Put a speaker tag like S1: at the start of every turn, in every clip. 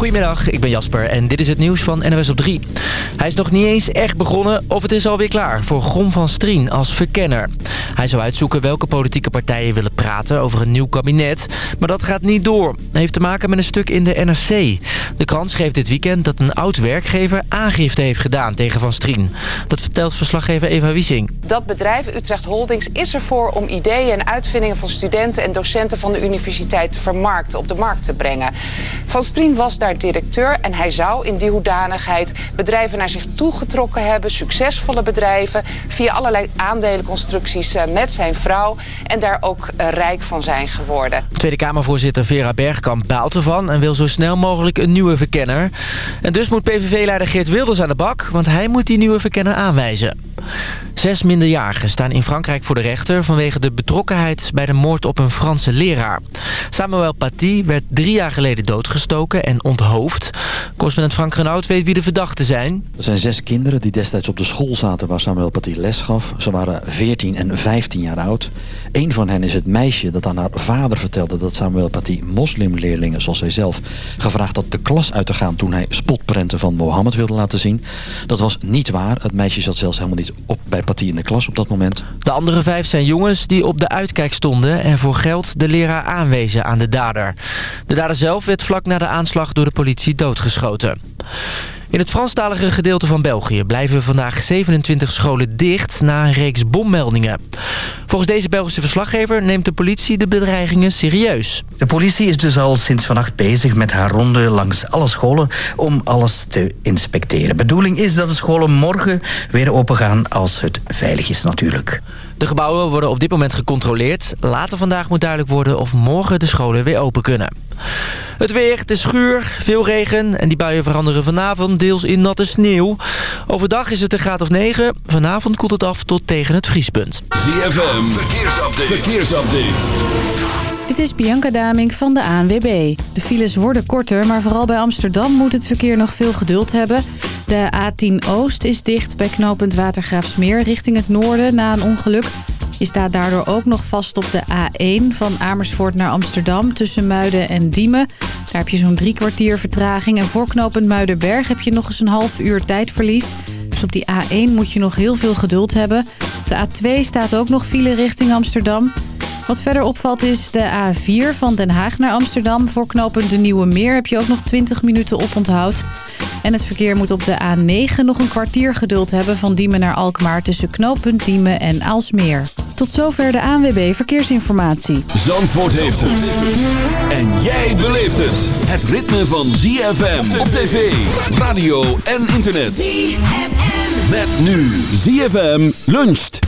S1: Goedemiddag, ik ben Jasper en dit is het nieuws van NOS op 3. Hij is nog niet eens echt begonnen of het is alweer klaar voor Grom van Strien als verkenner. Hij zou uitzoeken welke politieke partijen willen praten over een nieuw kabinet. Maar dat gaat niet door. Het heeft te maken met een stuk in de NRC. De krant schreef dit weekend dat een oud-werkgever aangifte heeft gedaan tegen Van Strien. Dat vertelt verslaggever Eva Wiesing.
S2: Dat bedrijf Utrecht Holdings is ervoor om ideeën en uitvindingen van studenten en docenten van de universiteit te vermarkten, op de markt te brengen. Van Strien was daar directeur en hij zou in die hoedanigheid bedrijven naar zich toegetrokken hebben, succesvolle bedrijven, via allerlei aandelenconstructies eh, met zijn vrouw en daar ook eh, rijk van zijn geworden.
S1: Tweede Kamervoorzitter Vera Bergkamp baalt ervan en wil zo snel mogelijk een nieuwe verkenner. En dus moet PVV-leider Geert Wilders aan de bak, want hij moet die nieuwe verkenner aanwijzen. Zes minderjarigen staan in Frankrijk voor de rechter... vanwege de betrokkenheid bij de moord op een Franse leraar. Samuel Paty werd drie jaar geleden doodgestoken en onthoofd. Correspondent Frank Renaud weet wie de verdachten zijn.
S3: Er zijn zes kinderen die destijds op de school zaten waar Samuel Paty les gaf. Ze waren 14 en 15 jaar oud. Een van hen is het meisje dat aan haar vader vertelde... dat Samuel Paty moslimleerlingen, zoals hij zelf... gevraagd had de klas uit te gaan toen hij spotprenten van Mohammed wilde laten zien. Dat was niet waar. Het meisje zat zelfs helemaal niet op bij Paty in de klas op dat moment.
S1: De andere vijf zijn jongens die op de uitkijk stonden... en voor geld de leraar aanwezen aan de dader. De dader zelf werd vlak na de aanslag door de politie doodgeschoten. In het Franstalige gedeelte van België blijven vandaag 27 scholen dicht na een reeks bommeldingen. Volgens deze Belgische verslaggever neemt de politie de bedreigingen serieus.
S4: De politie is dus al sinds vannacht bezig met haar ronde langs alle scholen om alles te inspecteren. Bedoeling is dat de scholen morgen weer opengaan als het veilig is natuurlijk.
S1: De gebouwen worden op dit moment gecontroleerd. Later vandaag moet duidelijk worden of morgen de scholen weer open kunnen. Het weer, de schuur, veel regen en die buien veranderen vanavond deels in natte sneeuw. Overdag is het een graad of 9. Vanavond koelt het af tot tegen het vriespunt.
S5: ZFM, verkeersupdate. verkeersupdate.
S6: Dit is Bianca Damink van de ANWB. De files worden korter, maar vooral bij Amsterdam moet het verkeer nog veel geduld hebben. De A10 Oost is dicht bij knooppunt Watergraafsmeer richting het noorden na een ongeluk. Je staat daardoor ook nog vast op de A1 van Amersfoort naar Amsterdam tussen Muiden en Diemen. Daar heb je zo'n drie kwartier vertraging. En voor knooppunt Muidenberg heb je nog eens een half uur tijdverlies. Dus op die A1 moet je nog heel veel geduld hebben. Op de A2 staat ook nog file richting Amsterdam. Wat verder opvalt is de A4 van Den Haag naar Amsterdam. Voor knooppunt De Nieuwe Meer heb je ook nog 20 minuten op onthoud. En het verkeer moet op de A9 nog een kwartier geduld hebben... van Diemen naar Alkmaar tussen knooppunt Diemen en Aalsmeer. Tot zover de ANWB Verkeersinformatie.
S5: Zandvoort heeft het. En jij beleeft het. Het ritme van ZFM op tv, radio en internet. ZFM. Met nu ZFM luncht.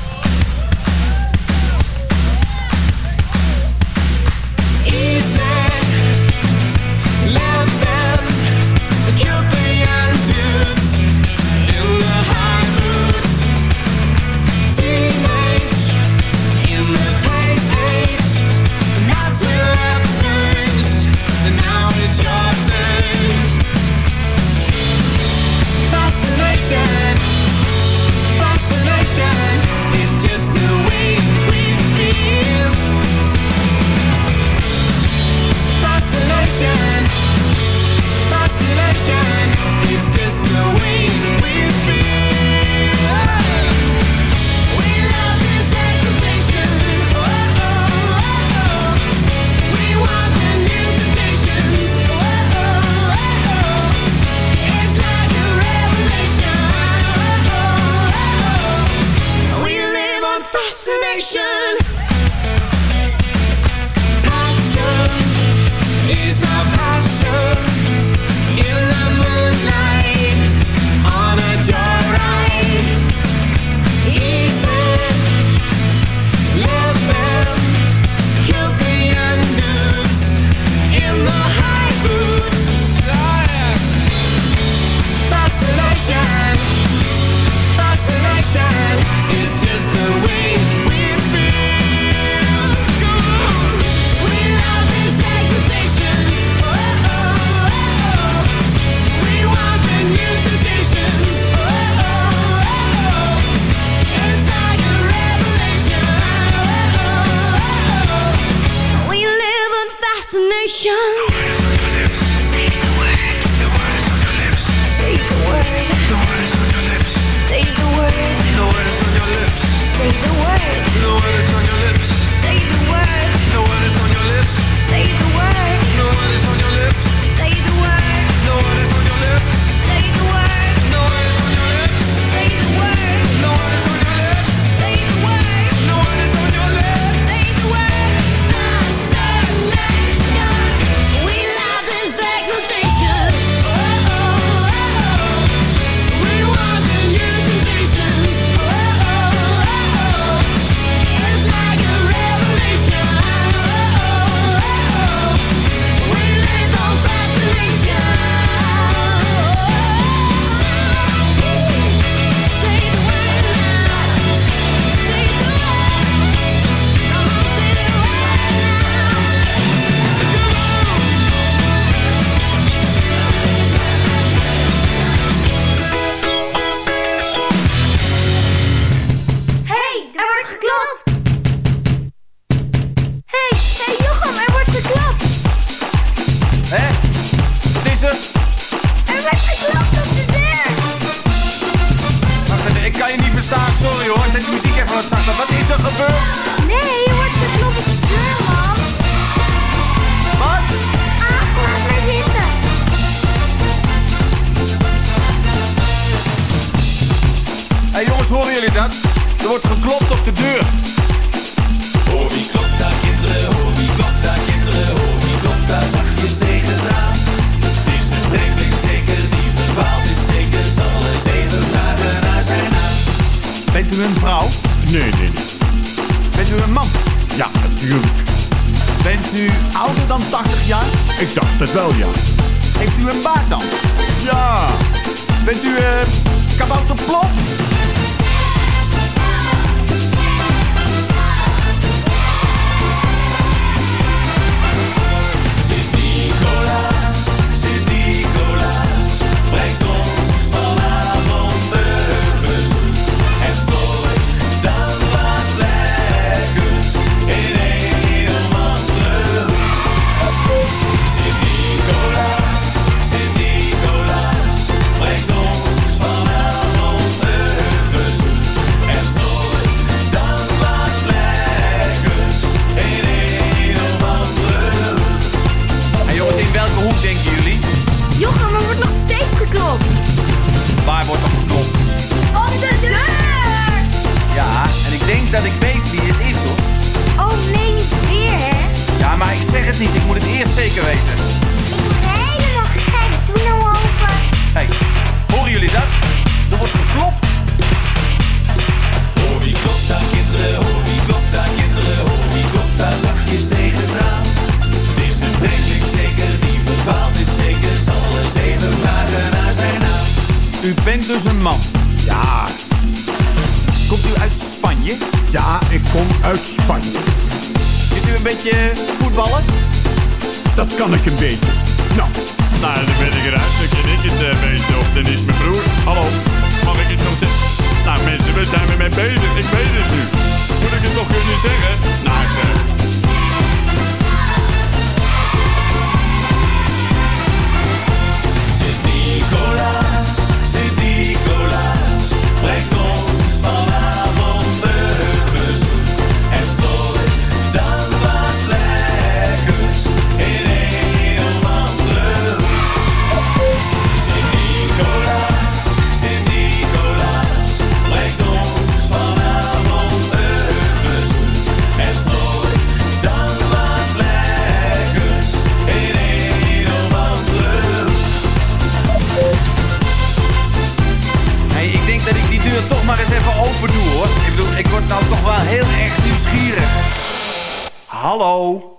S7: hallo.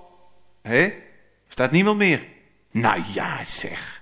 S8: Hé? Staat niemand meer? Nou ja, zeg.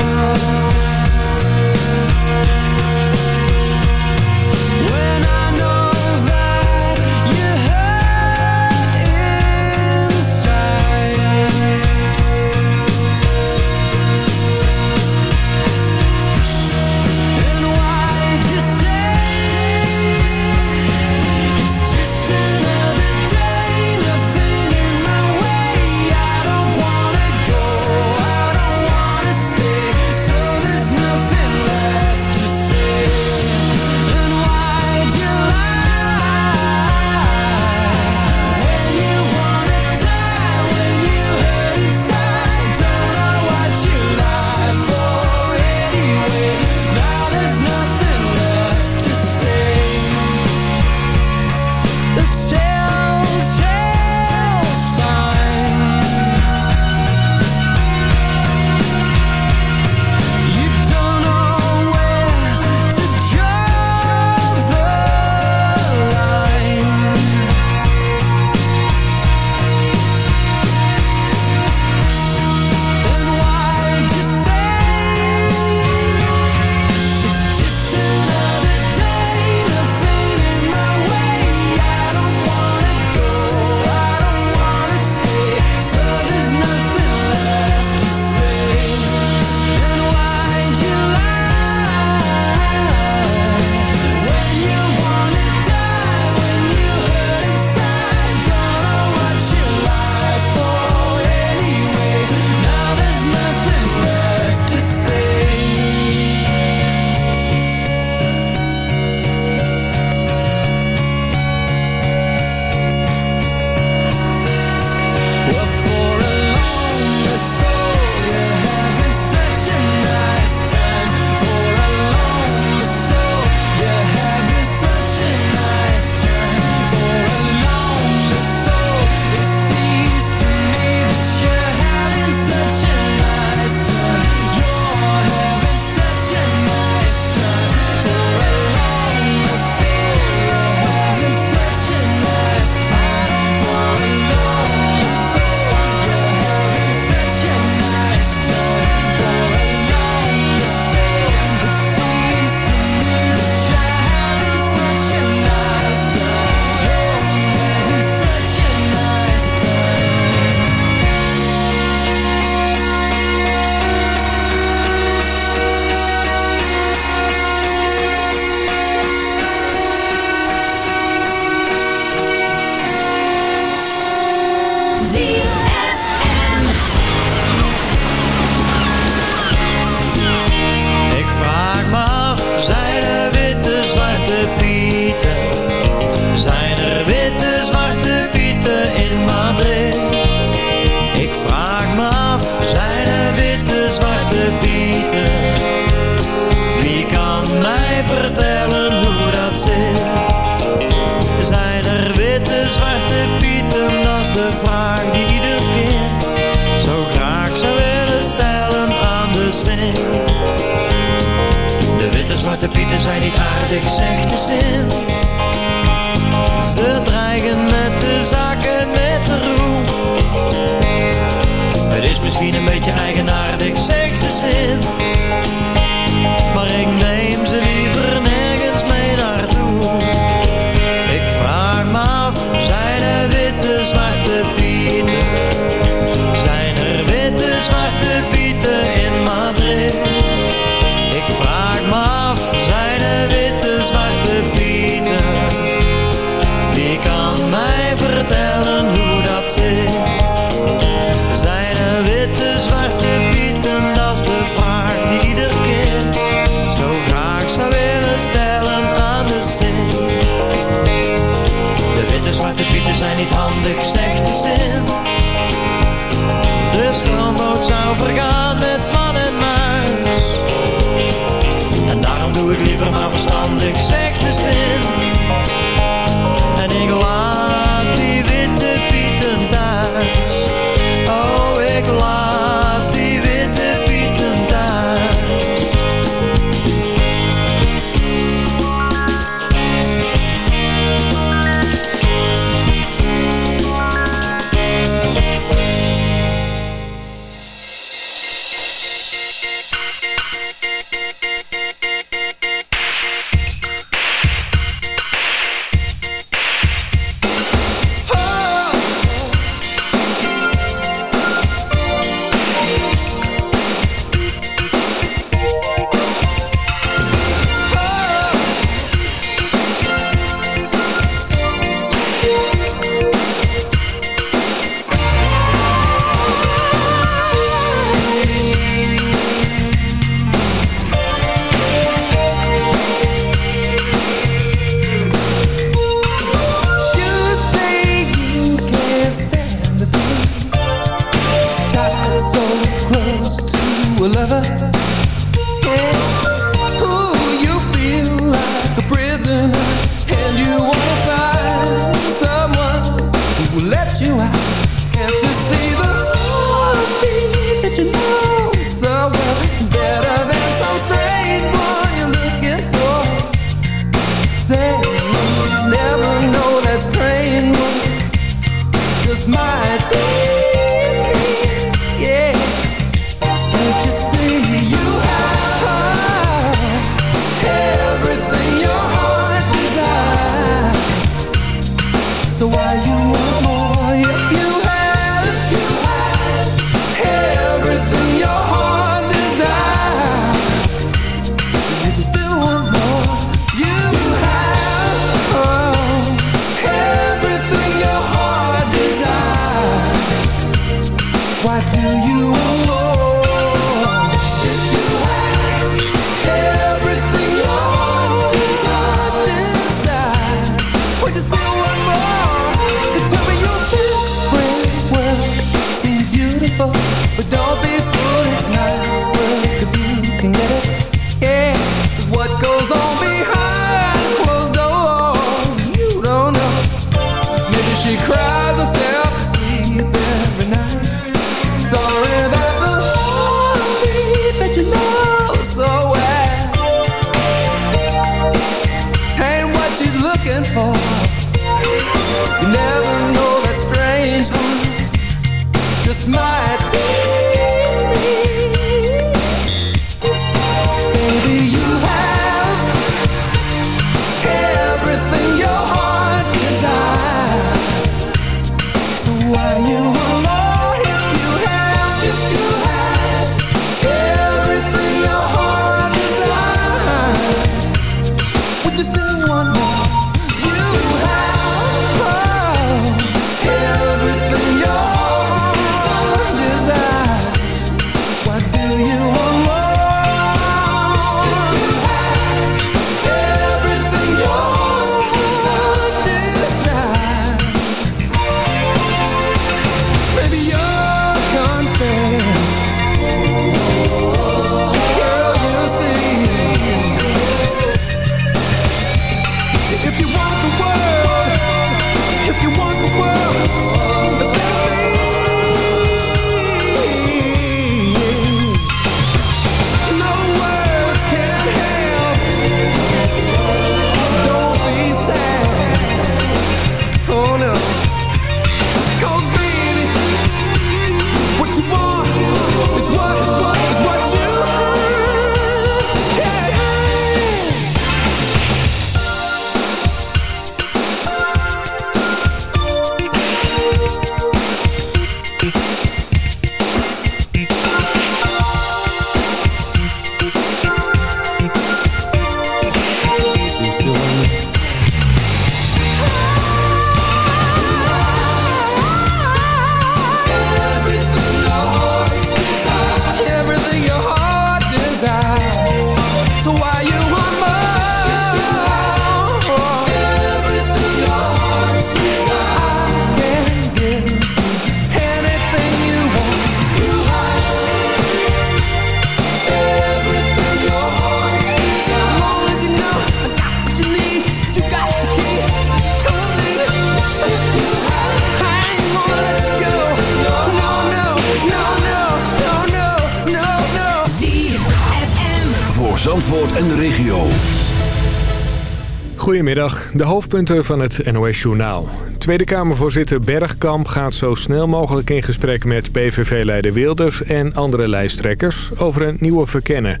S9: De
S10: hoofdpunten van het NOS-journaal. Tweede Kamervoorzitter Bergkamp gaat zo snel mogelijk in gesprek met PVV-leider Wilders en andere lijsttrekkers over een nieuwe verkenner.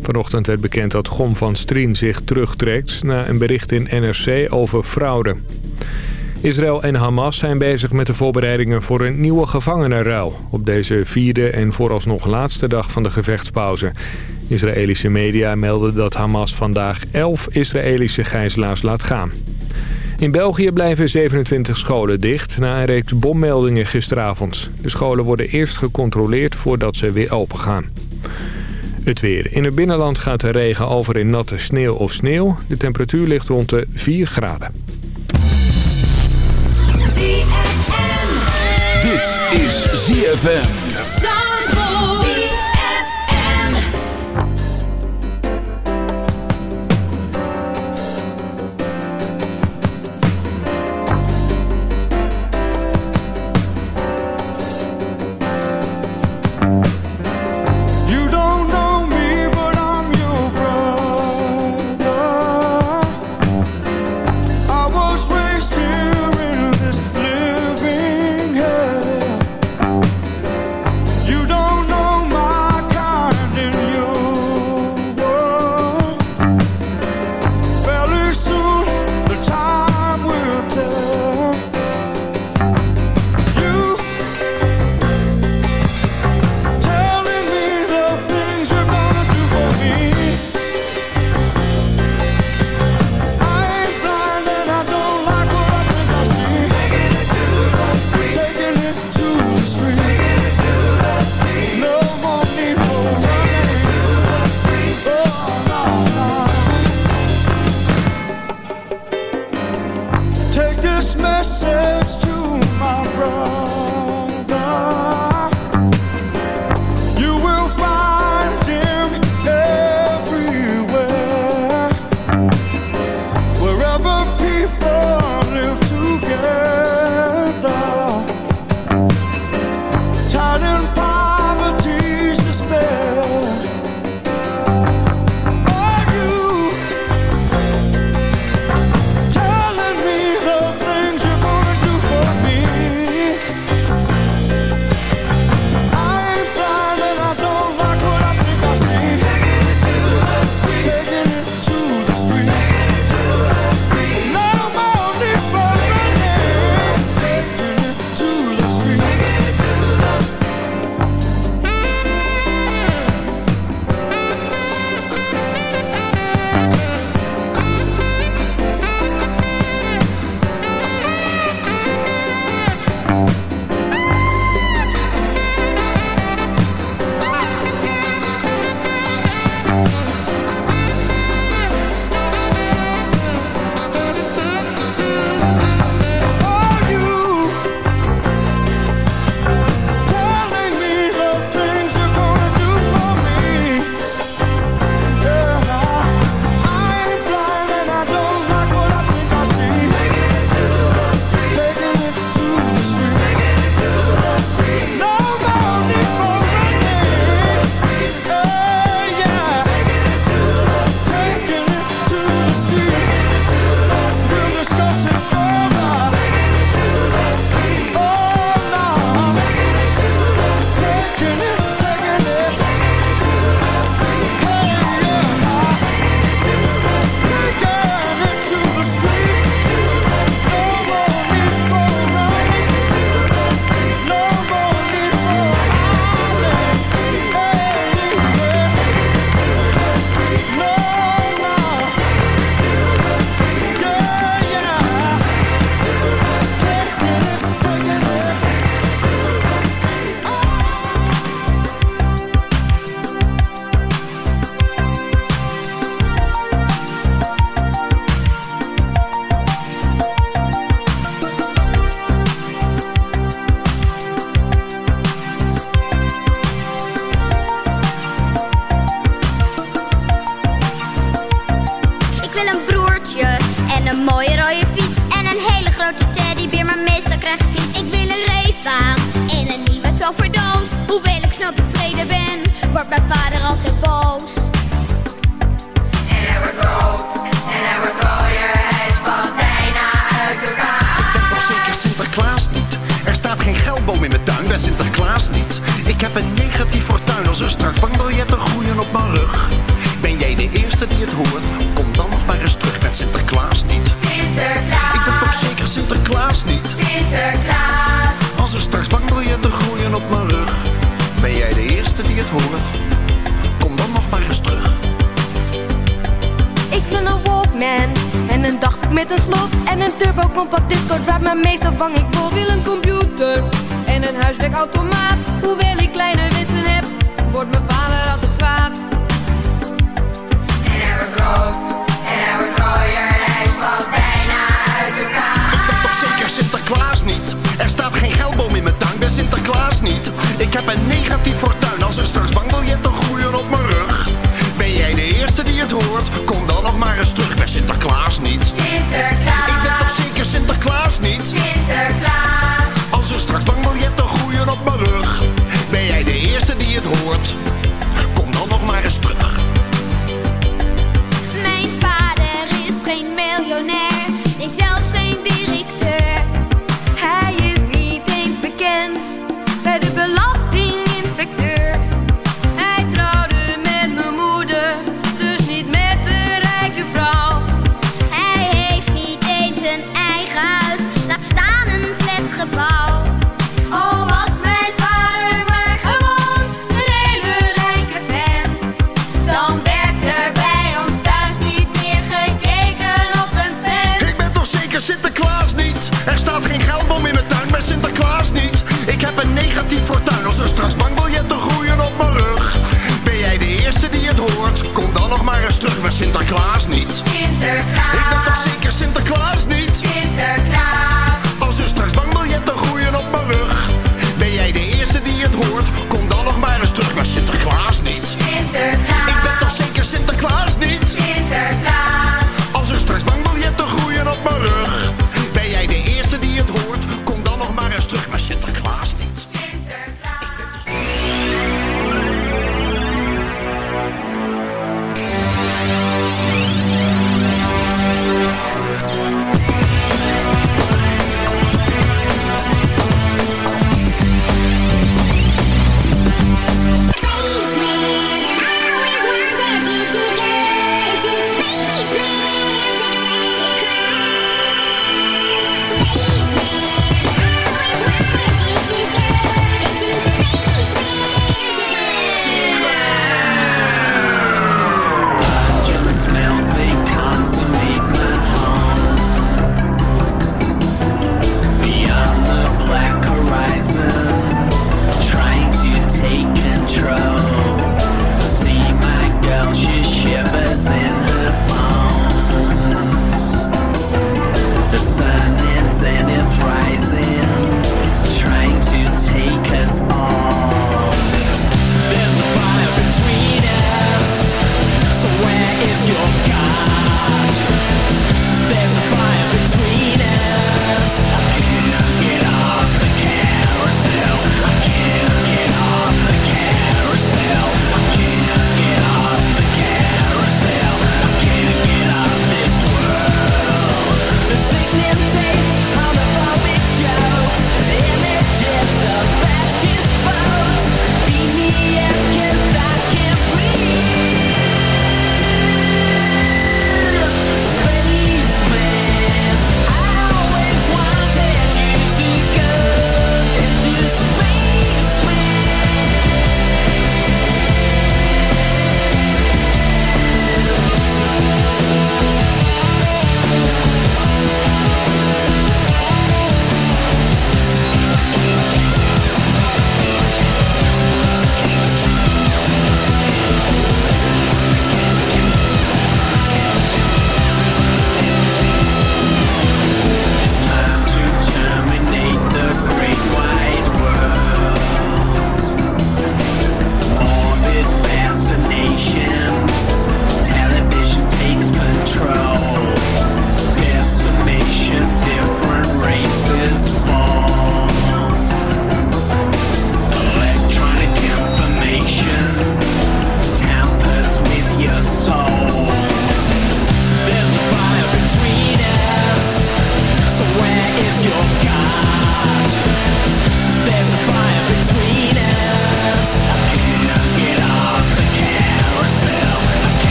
S10: Vanochtend werd bekend dat Gom van Strien zich terugtrekt na een bericht in NRC over fraude. Israël en Hamas zijn bezig met de voorbereidingen voor een nieuwe gevangenenruil... op deze vierde en vooralsnog laatste dag van de gevechtspauze. Israëlische media melden dat Hamas vandaag 11 Israëlische gijzelaars laat gaan. In België blijven 27 scholen dicht na een reeks bommeldingen gisteravond. De scholen worden eerst gecontroleerd voordat ze weer open gaan. Het weer. In het binnenland gaat de regen over in natte sneeuw of sneeuw. De temperatuur ligt rond de 4 graden.
S11: Dit is ZFM.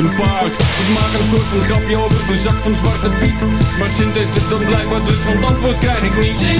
S12: zijn paard. Ik maak een soort van grapje over de zak van Zwarte Piet. Maar Sint heeft het dan blijkbaar dus, want antwoord krijg ik niet.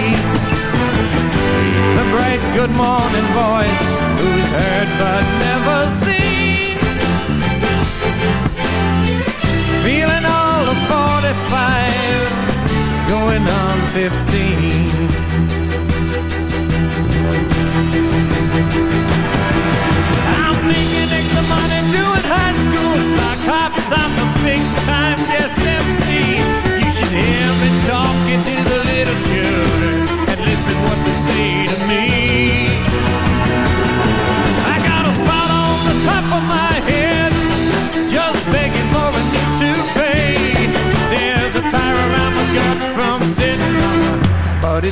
S8: Good morning voice, who's heard but never